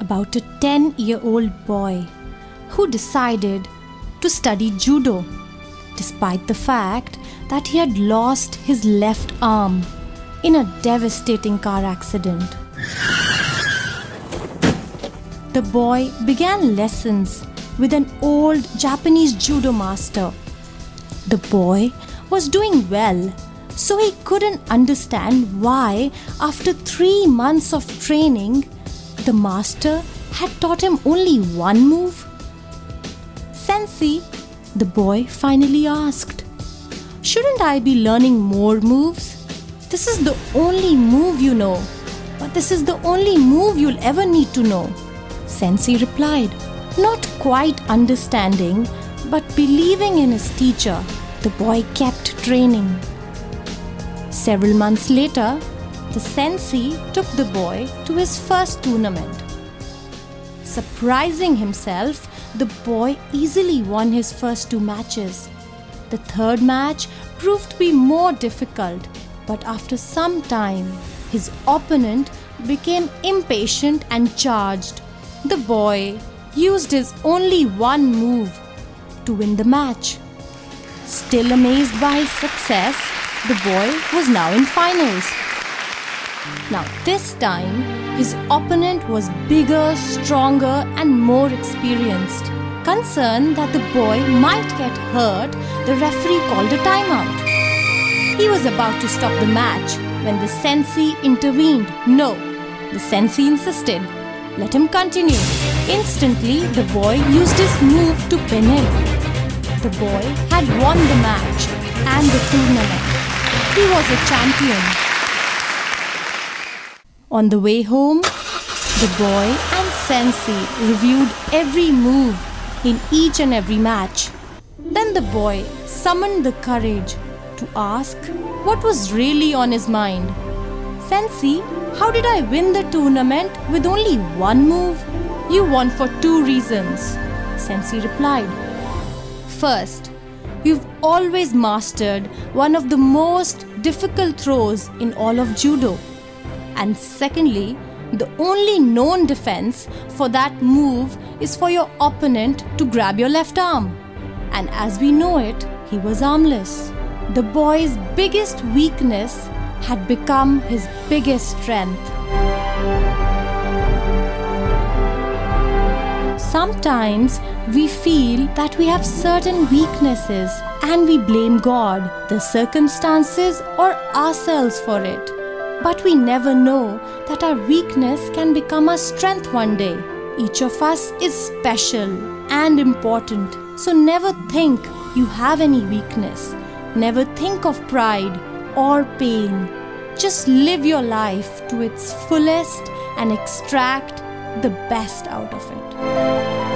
about a 10 year old boy who decided to study judo despite the fact that he had lost his left arm in a devastating car accident. The boy began lessons with an old Japanese judo master. The boy was doing well, so he couldn't understand why, after three months of training, the master had taught him only one move? Sensei, the boy finally asked, Shouldn't I be learning more moves? This is the only move you know, but this is the only move you'll ever need to know. Sensei replied, not quite understanding, but believing in his teacher, the boy kept training. Several months later, the sensei took the boy to his first tournament. Surprising himself, the boy easily won his first two matches. The third match proved to be more difficult, but after some time, his opponent became impatient and charged. The boy used his only one move to win the match. Still amazed by his success, the boy was now in finals. Now, this time, his opponent was bigger, stronger, and more experienced. Concerned that the boy might get hurt, the referee called a timeout. He was about to stop the match when the sensei intervened. No, the sensei insisted. Let him continue. Instantly, the boy used his move to pin him. The boy had won the match and the tournament. He was a champion. On the way home, the boy and Sensei reviewed every move in each and every match. Then the boy summoned the courage to ask what was really on his mind. Sensei, how did I win the tournament with only one move? You won for two reasons, Sensei replied. First, you've always mastered one of the most difficult throws in all of judo. And secondly, the only known defense for that move is for your opponent to grab your left arm. And as we know it, he was armless. The boy's biggest weakness had become his biggest strength. Sometimes we feel that we have certain weaknesses and we blame God, the circumstances, or ourselves for it. But we never know that our weakness can become our strength one day. Each of us is special and important. So never think you have any weakness. Never think of pride or pain. Just live your life to its fullest and extract the best out of it.